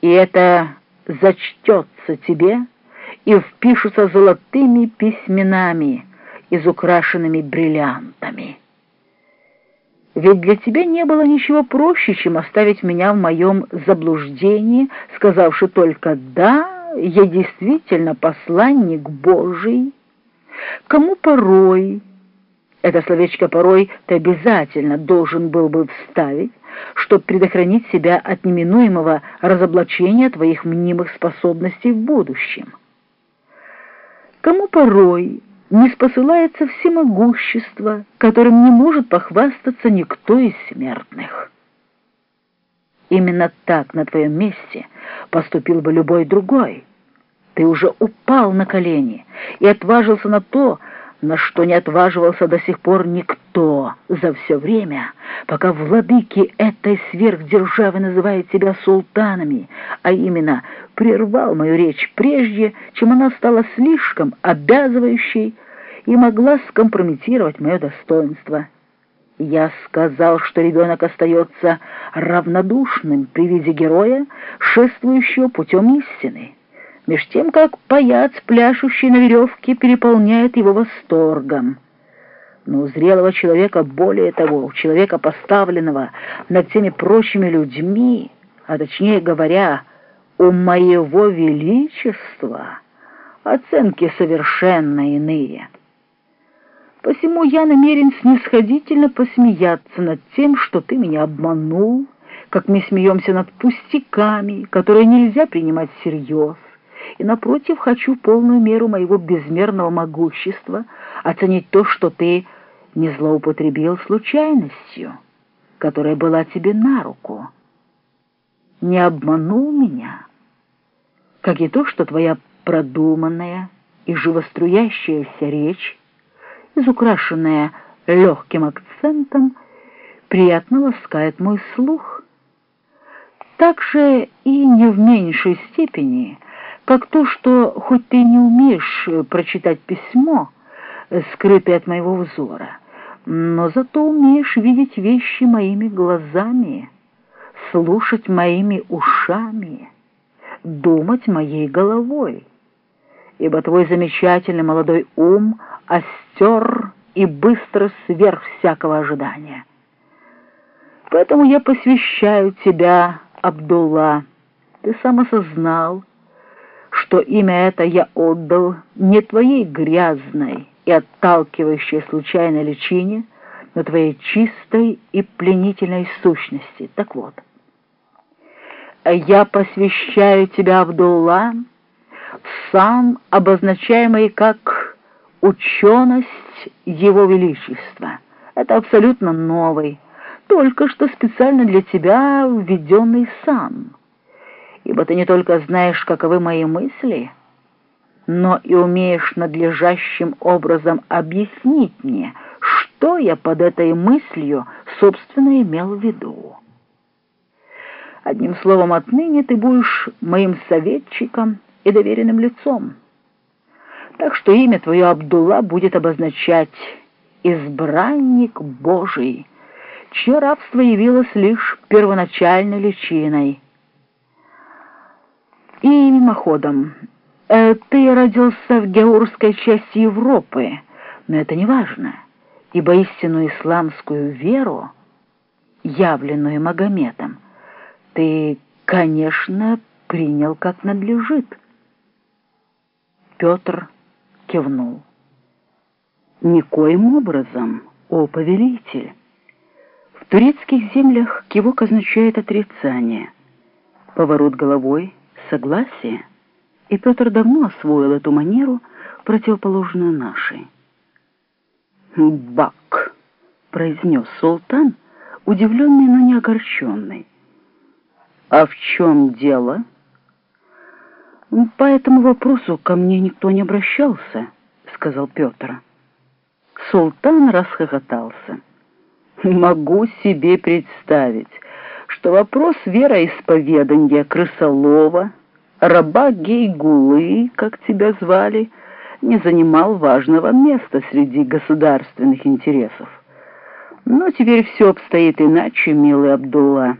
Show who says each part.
Speaker 1: и это зачтется тебе и впишутся золотыми письменами, изукрашенными бриллиантами. Ведь для тебя не было ничего проще, чем оставить меня в моем заблуждении, сказавши только «да, я действительно посланник Божий». Кому порой, это словечко «порой» ты обязательно должен был бы вставить, чтобы предохранить себя от неминуемого разоблачения твоих мнимых способностей в будущем. Кому порой не спосылается всемогущество, которым не может похвастаться никто из смертных. Именно так на твоем месте поступил бы любой другой. Ты уже упал на колени и отважился на то, на что не отваживался до сих пор никто за все время, пока владыки этой сверхдержавы называют себя султанами, а именно прервал мою речь прежде, чем она стала слишком обязывающей и могла скомпрометировать мое достоинство. Я сказал, что ребенок остается равнодушным при виде героя, шествующего путем истины меж тем как паяц, пляшущий на веревке, переполняет его восторгом. Но у зрелого человека, более того, у человека, поставленного над всеми прочими людьми, а точнее говоря, у моего величества, оценки совершенно иные. Посему я намерен снисходительно посмеяться над тем, что ты меня обманул, как мы смеемся над пустяками, которые нельзя принимать всерьез и, напротив, хочу полную меру моего безмерного могущества оценить то, что ты не злоупотребил случайностью, которая была тебе на руку. Не обманул меня, как и то, что твоя продуманная и живоструящаяся речь, изукрашенная легким акцентом, приятно ласкает мой слух. Так же и не в меньшей степени — как то, что хоть ты не умеешь э, прочитать письмо, э, скрытое от моего взора, но зато умеешь видеть вещи моими глазами, слушать моими ушами, думать моей головой, ибо твой замечательный молодой ум остер и быстро сверх всякого ожидания. Поэтому я посвящаю тебя, Абдулла, ты сам осознал, что имя это я отдал не твоей грязной и отталкивающей случайной личине, но твоей чистой и пленительной сущности. Так вот, я посвящаю тебя, Абдулла, сам обозначаемый как ученость Его Величества. Это абсолютно новый, только что специально для тебя введенный сам ибо ты не только знаешь, каковы мои мысли, но и умеешь надлежащим образом объяснить мне, что я под этой мыслью, собственно, имел в виду. Одним словом, отныне ты будешь моим советчиком и доверенным лицом. Так что имя твое Абдулла будет обозначать «избранник Божий», чье рабство явилось лишь первоначальной личиной — и мимоходом, э, ты родился в геурской части Европы, но это не важно, ибо истинную исламскую веру, явленную Магометом, ты, конечно, принял как надлежит. Петр кивнул. Никоим образом, о повелитель. В турецких землях кивок означает отрицание. Поворот головой — согласие, и Петр давно освоил эту манеру, противоположную нашей. «Бак!» — произнес султан, удивленный, но не огорченный. «А в чем дело?» «По этому вопросу ко мне никто не обращался», — сказал Петр. Султан расхохотался. «Могу себе представить, что вопрос вероисповедания крысолова раба Гейгулы, как тебя звали, не занимал важного места среди государственных интересов. Но теперь все обстоит иначе, милый Абдулла.